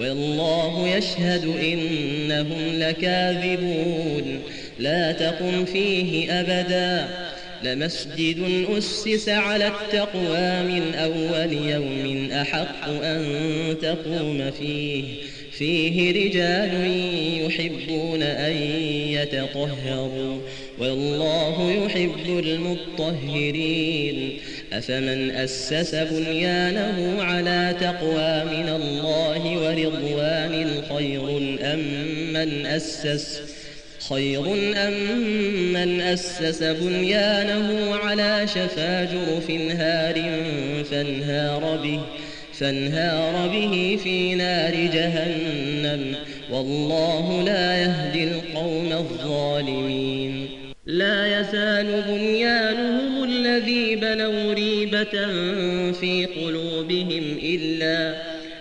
والله يشهد إنهم لكاذبون. لا تقم فيه أبدا. لمسجد أسس على التقوى من أول يوم أحق أن تقوم فيه. فيه رجال يحبون أن يتطهروا. والله يحب المطهرين. أفمن أسس بنيانه على تقوى من الله؟ ورضوان خير أم من أسس خير أم من أسس بنيانه على شفا جرف هار فانهار به فانهار به في نار جهنم. والله لا يهدي القوم الظالمين. لا يزال بنيانهم الذي بنوا ريبة في قلوبهم إلا